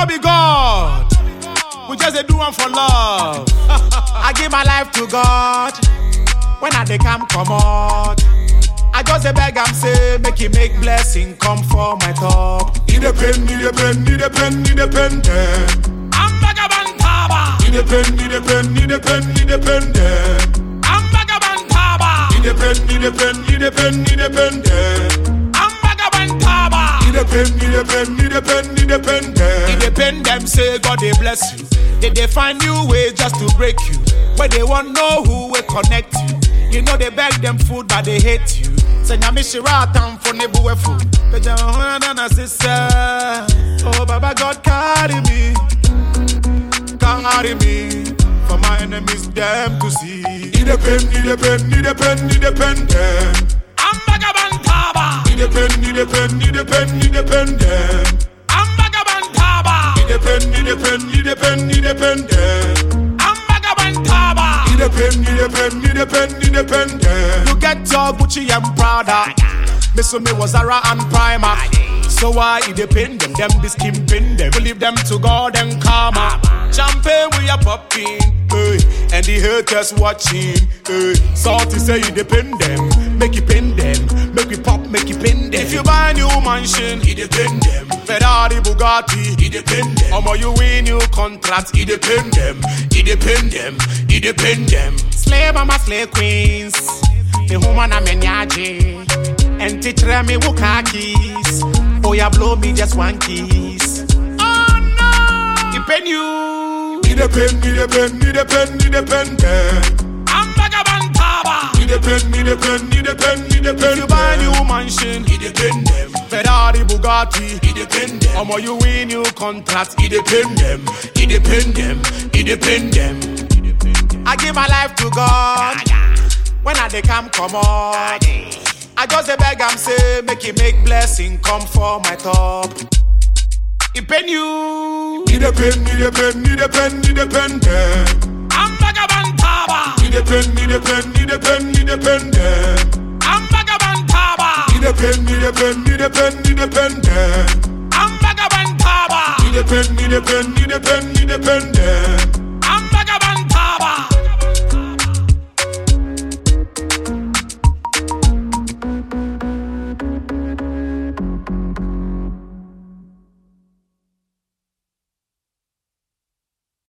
no be God. We just dey do one for love. I give my life to God. When I dey come comot. I just dey beg am say make he make blessing come for my top. He depend, he depend, he depend, he depend them. I'm Bagabantaba. He depend, he depend, he depend, he depend them. I'm Bagabantaba. He depend, he depend, he depend, he depend them. I'm Bagabantaba. He depend, he depend, he depend, he depend It them. depend them say God they bless you. They find new ways just to break you. But they want know who will connect you. You know they beg them food but they hate you. Say nyame shira tam for nebu wefu. Peja hona na sister. Oh Baba God carry me, carry me. For my enemies them to see. He depend, he depend, he depend, he depend them. I'm Bagabantaba. He depend, he depend, he depend, he depend them. I'm Bagabantaba. He depend, he depend, he depend, he depend them. I'm Bagabantaba. He depend, he depend, he depend, he depend them. You get your Gucci and Prada. Me so me was Zara and Primark. So why it depend them? Them be skimping them. We leave them to God and karma. Champagne we are popping, hey, and the haters watching. Hey. Salty say you depend them, If you buy a new mansion, it depend them. Ferrari, Bugatti, it depend them. Omo you win new contract, it depend them, it depend them, it depend them. Slave mama, slave queens. The woman I'm enyaje And teach me keys Oh yeah blow me just one kiss Oh no Depend you He depend, he depend, he depend, he depend them. I'm He depend, he depend, he depend, If depend new mansion He depend them. Ferrari Bugatti He depend them. Omo you win new contract He depend them. He depend them. He depend them. I give my life to God When I dey come come on I just dey beg am say make he make blessing come for my top It pain you He depend, he depend, he depend, he depend them. I'm Bagabantaba. He depend, he depend, he depend, he depend them. I'm Bagabantaba. He depend, he depend, he depend, them. I'm. He depend, he depend, he depend, he depend them.